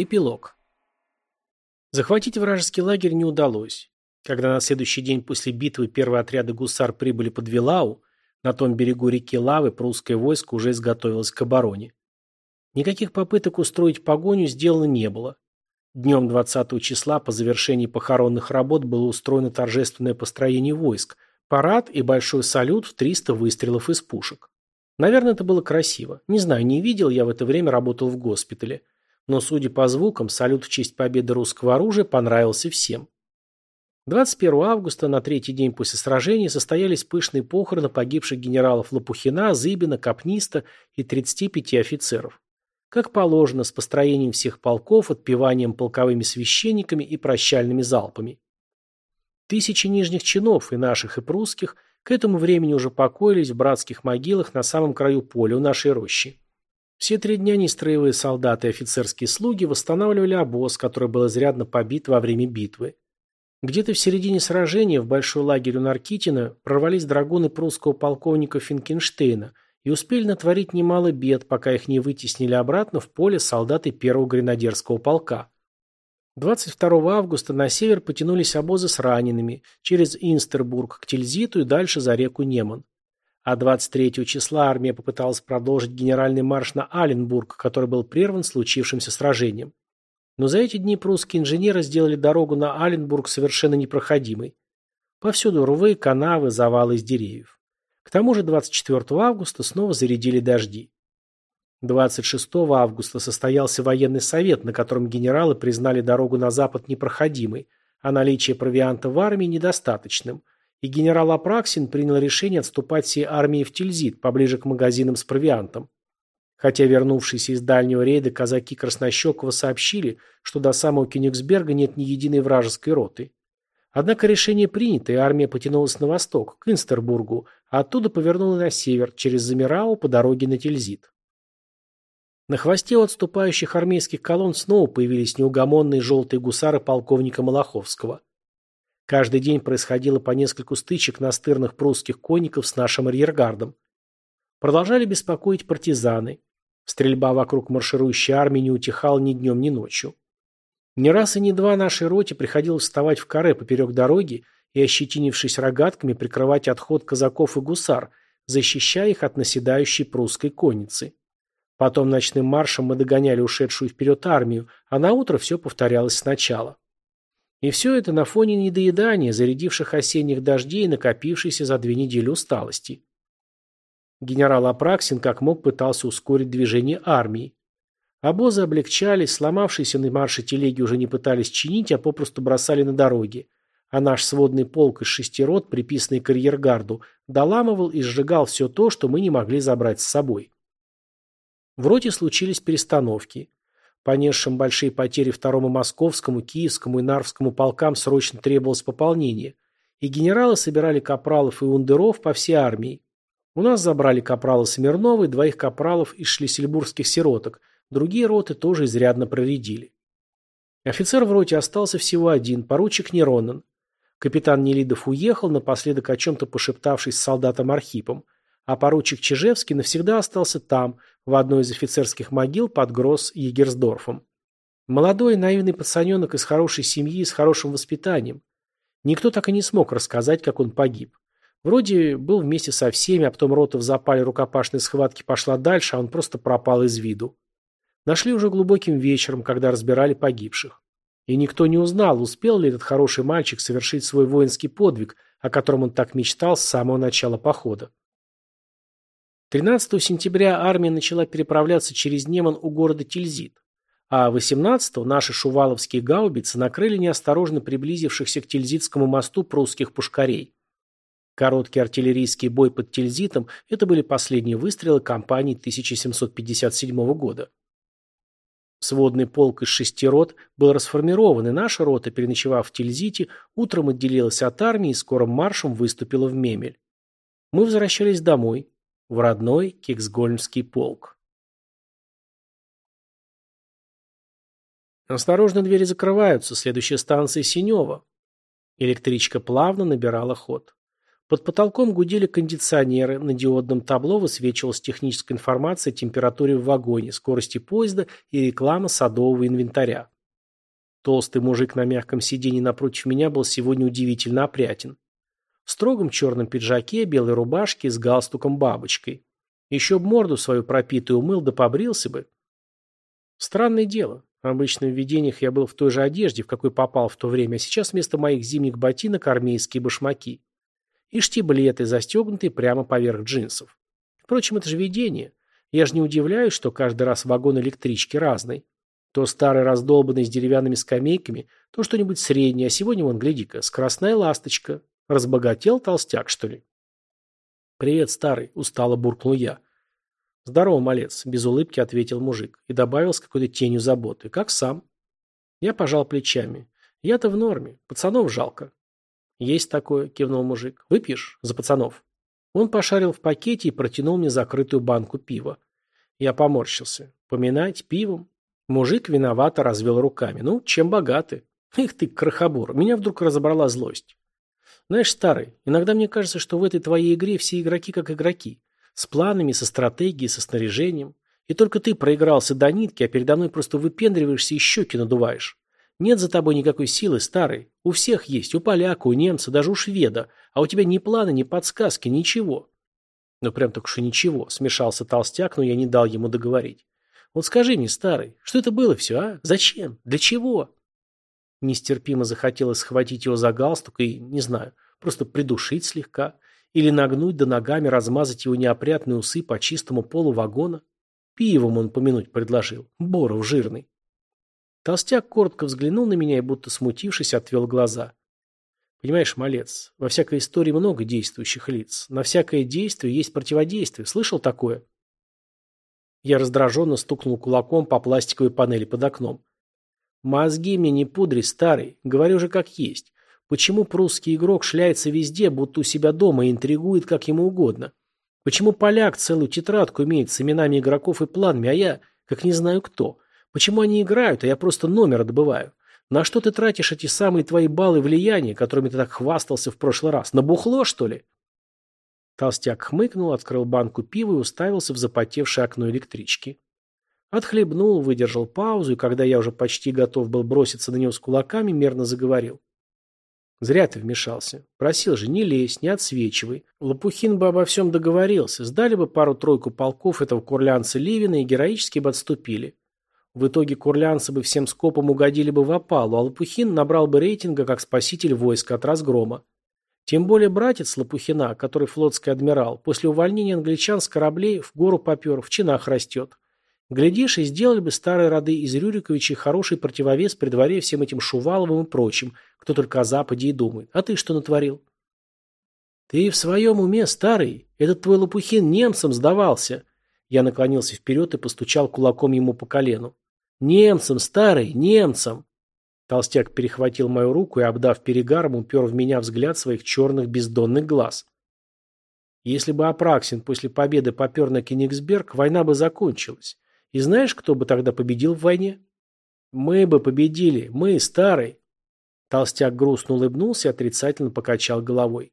Эпилог. Захватить вражеский лагерь не удалось. Когда на следующий день после битвы первые отряды гусар прибыли под Вилау, на том берегу реки Лавы прусское войско уже изготовилось к обороне. Никаких попыток устроить погоню сделано не было. Днем 20 числа по завершении похоронных работ было устроено торжественное построение войск, парад и большой салют в 300 выстрелов из пушек. Наверное, это было красиво. Не знаю, не видел, я в это время работал в госпитале. Но, судя по звукам, салют в честь победы русского оружия понравился всем. 21 августа, на третий день после сражения, состоялись пышные похороны погибших генералов Лопухина, Зыбина, Капниста и 35 офицеров. Как положено, с построением всех полков, отпеванием полковыми священниками и прощальными залпами. Тысячи нижних чинов, и наших, и прусских, к этому времени уже покоились в братских могилах на самом краю поля у нашей рощи. Все три дня нестроевые солдаты и офицерские слуги восстанавливали обоз, который был изрядно побит во время битвы. Где-то в середине сражения в большой лагерь у Наркитина прорвались драгуны прусского полковника Финкенштейна и успели натворить немало бед, пока их не вытеснили обратно в поле солдаты первого гренадерского полка. 22 августа на север потянулись обозы с ранеными через Инстербург к Тильзиту и дальше за реку Неман. А 23 числа армия попыталась продолжить генеральный марш на Аленбург, который был прерван случившимся сражением. Но за эти дни прусские инженеры сделали дорогу на Аленбург совершенно непроходимой. Повсюду рвы, канавы, завалы из деревьев. К тому же 24 августа снова зарядили дожди. 26 августа состоялся военный совет, на котором генералы признали дорогу на запад непроходимой, а наличие провианта в армии недостаточным – и генерал Апраксин принял решение отступать всей армией в Тильзит, поближе к магазинам с провиантом. Хотя вернувшиеся из дальнего рейда казаки Краснощекова сообщили, что до самого Кёнигсберга нет ни единой вражеской роты. Однако решение принято, и армия потянулась на восток, к Инстербургу, а оттуда повернула на север, через Замирау по дороге на Тильзит. На хвосте у отступающих армейских колонн снова появились неугомонные желтые гусары полковника Малаховского. Каждый день происходило по нескольку стычек настырных прусских конников с нашим арьергардом. Продолжали беспокоить партизаны. Стрельба вокруг марширующей армии не утихала ни днем, ни ночью. Не раз и не два нашей роте приходилось вставать в каре поперек дороги и, ощетинившись рогатками, прикрывать отход казаков и гусар, защищая их от наседающей прусской конницы. Потом ночным маршем мы догоняли ушедшую вперед армию, а на утро все повторялось сначала. И все это на фоне недоедания, зарядивших осенних дождей и накопившейся за две недели усталости. Генерал Апраксин как мог пытался ускорить движение армии. Обозы облегчались, сломавшиеся на марше телеги уже не пытались чинить, а попросту бросали на дороге. А наш сводный полк из шести рот, приписанный к арьергарду, доламывал и сжигал все то, что мы не могли забрать с собой. В роте случились перестановки. Понесшим большие потери второму московскому, киевскому и нарвскому полкам срочно требовалось пополнение, и генералы собирали капралов и ундеров по всей армии. У нас забрали капрала Смирнова и двоих капралов из шлиссельбургских сироток, другие роты тоже изрядно проредили. Офицер в роте остался всего один, поручик Неронен. Капитан Нелидов уехал, напоследок о чем-то пошептавшись с солдатом Архипом – а поручик Чижевский навсегда остался там, в одной из офицерских могил под Гросс Егерсдорфом. Молодой наивный пацаненок из хорошей семьи, с хорошим воспитанием. Никто так и не смог рассказать, как он погиб. Вроде был вместе со всеми, а потом рота в запале рукопашной схватки пошла дальше, а он просто пропал из виду. Нашли уже глубоким вечером, когда разбирали погибших. И никто не узнал, успел ли этот хороший мальчик совершить свой воинский подвиг, о котором он так мечтал с самого начала похода. 13 сентября армия начала переправляться через Неман у города Тильзит, а 18-го наши шуваловские гаубицы накрыли неосторожно приблизившихся к Тильзитскому мосту прусских пушкарей. Короткий артиллерийский бой под Тильзитом – это были последние выстрелы кампании 1757 года. Сводный полк из шести рот был расформирован, и наша рота, переночевав в Тильзите, утром отделилась от армии и скорым маршем выступила в Мемель. Мы возвращались домой, в родной Киксгольмский полк. Осторожно, двери закрываются, следующая станция Синева. Электричка плавно набирала ход. Под потолком гудели кондиционеры, на диодном табло высвечивалась техническая информация о температуре в вагоне, скорости поезда и реклама садового инвентаря. Толстый мужик на мягком сиденье напротив меня был сегодня удивительно опрятен. Строгом черном пиджаке, белой рубашке с галстуком-бабочкой. Еще б морду свою пропитую умыл, да побрился бы. Странное дело. Обычно в видениях я был в той же одежде, в какой попал в то время, а сейчас вместо моих зимних ботинок армейские башмаки и штиблеты, застегнутые прямо поверх джинсов. Впрочем, это же видение. Я же не удивляюсь, что каждый раз вагон электрички разный. То старый раздолбанный с деревянными скамейками, то что-нибудь среднее, а сегодня, вон, гляди-ка, скоростная ласточка. Разбогател толстяк, что ли? «Привет, старый», — устало буркнул я. «Здорово, малец», — без улыбки ответил мужик и добавил с какой-то тенью заботы. «Как сам?» Я пожал плечами. «Я-то в норме. Пацанов жалко. «Есть такое», – кивнул мужик. «Выпьешь? За пацанов». Он пошарил в пакете и протянул мне закрытую банку пива. Я поморщился. «Поминать пивом?» Мужик виновато развел руками. «Ну, чем богаты?» «Эх ты, крохобор!» Меня вдруг разобрала злость. «Знаешь, старый, иногда мне кажется, что в этой твоей игре все игроки как игроки. С планами, со стратегией, со снаряжением. И только ты проигрался до нитки, а передо мной просто выпендриваешься и щеки надуваешь. Нет за тобой никакой силы, старый. У всех есть, у поляка, у немца, даже у шведа. А у тебя ни плана, ни подсказки, ничего. Ну, прям только что ничего, смешался толстяк, но я не дал ему договорить. Вот скажи мне, старый, что это было все, а? Зачем? Для чего? Нестерпимо захотелось схватить его за галстук и, не знаю, просто придушить слегка. Или нагнуть да ногами размазать его неопрятные усы по чистому полу вагона. Пивом он помянуть предложил. Боров жирный. Толстяк коротко взглянул на меня и, будто смутившись, отвел глаза. Понимаешь, малец, во всякой истории много действующих лиц. На всякое действие есть противодействие. Слышал такое? Я раздраженно стукнул кулаком по пластиковой панели под окном. Мозги мне не пудри, старый. Говорю же как есть. Почему прусский игрок шляется везде, будто у себя дома и интригует как ему угодно? Почему поляк целую тетрадку имеет с именами игроков и планами, а я, как не знаю кто, Почему они играют, а я просто номер добываю? На что ты тратишь эти самые твои баллы влияния, которыми ты так хвастался в прошлый раз? На бухло, что ли?» Толстяк хмыкнул, открыл банку пива и уставился в запотевшее окно электрички. Отхлебнул, выдержал паузу, и когда я уже почти готов был броситься на него с кулаками, мерно заговорил. «Зря ты вмешался. Просил же, не лезь, не отсвечивай. Лопухин бы обо всем договорился. Сдали бы пару-тройку полков этого курлянца Ливина и героически бы отступили. В итоге курлянцы бы всем скопом угодили бы в опалу, а Лопухин набрал бы рейтинга как спаситель войска от разгрома. Тем более братец Лопухина, который флотский адмирал, после увольнения англичан с кораблей в гору попер, в чинах растет. Глядишь, и сделали бы старые роды из Рюриковичей хороший противовес при дворе всем этим Шуваловым и прочим, кто только о Западе и думает. А ты что натворил? Ты в своем уме, старый? Этот твой Лопухин немцам сдавался. Я наклонился вперед и постучал кулаком ему по колену. «Немцам, старый, немцам!» Толстяк перехватил мою руку и, обдав перегаром, упер в меня взгляд своих черных бездонных глаз. Если бы Апраксин после победы попер на Кенигсберг, война бы закончилась. И знаешь, кто бы тогда победил в войне? Мы бы победили, мы, старый. Толстяк грустно улыбнулся и отрицательно покачал головой.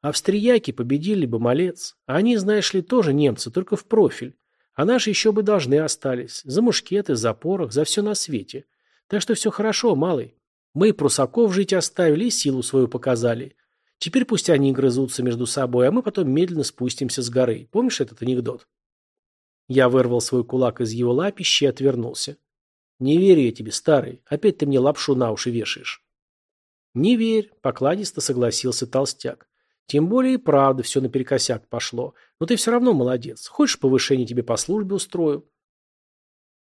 Австрияки победили бы, малец. А они, знаешь ли, тоже немцы, только в профиль. А наши еще бы должны остались. За мушкеты, за порох, за все на свете. Так что все хорошо, малый. Мы прусаков жить оставили и силу свою показали. Теперь пусть они грызутся между собой, а мы потом медленно спустимся с горы. Помнишь этот анекдот? Я вырвал свой кулак из его лапища и отвернулся. Не верю я тебе, старый. Опять ты мне лапшу на уши вешаешь. Не верь, покладисто согласился толстяк. Тем более и правда все наперекосяк пошло. Но ты все равно молодец. Хочешь повышение тебе по службе устрою?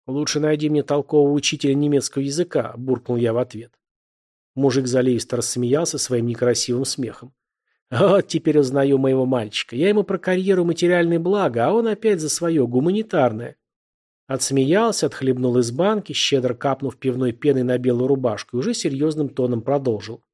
Лучше найди мне толкового учителя немецкого языка, буркнул я в ответ. Мужик заливисто рассмеялся своим некрасивым смехом. Вот теперь узнаю моего мальчика. Я ему про карьеру материальные блага, а он опять за свое, гуманитарное. Отсмеялся, отхлебнул из банки, щедро капнув пивной пеной на белую рубашку и уже серьезным тоном продолжил.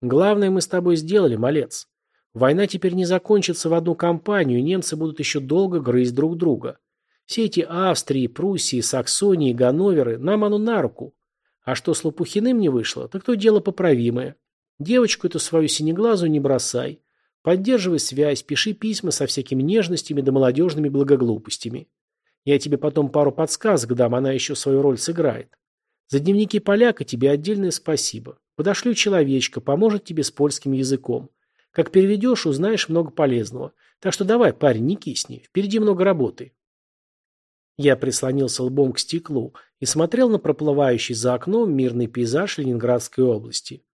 Главное мы с тобой сделали, малец. Война теперь не закончится в одну кампанию, и немцы будут еще долго грызть друг друга. Все эти Австрии, Пруссии, Саксонии, Ганноверы, нам оно на руку. А что с Лопухиным не вышло, так то дело поправимое. Девочку эту свою синеглазую не бросай. Поддерживай связь, пиши письма со всякими нежностями да молодежными благоглупостями. Я тебе потом пару подсказок дам, она еще свою роль сыграет. За дневники поляка тебе отдельное спасибо. Подошлю человечка, поможет тебе с польским языком. Как переведешь, узнаешь много полезного. Так что давай, парень, не кисни, впереди много работы. Я прислонился лбом к стеклу и смотрел на проплывающий за окном мирный пейзаж Ленинградской области.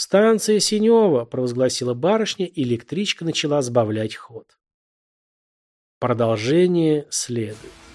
«Станция Синева», – провозгласила барышня, и электричка начала сбавлять ход. Продолжение следует.